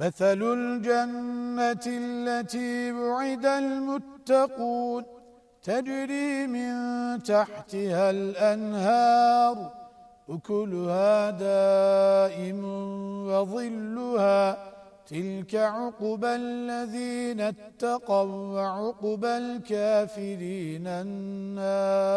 مثل الجنة التي بعد المتقون تجري من تحتها الأنهار أكلها دائم وظلها. تلك عقب الذين اتقوا وعقب الكافرين النار.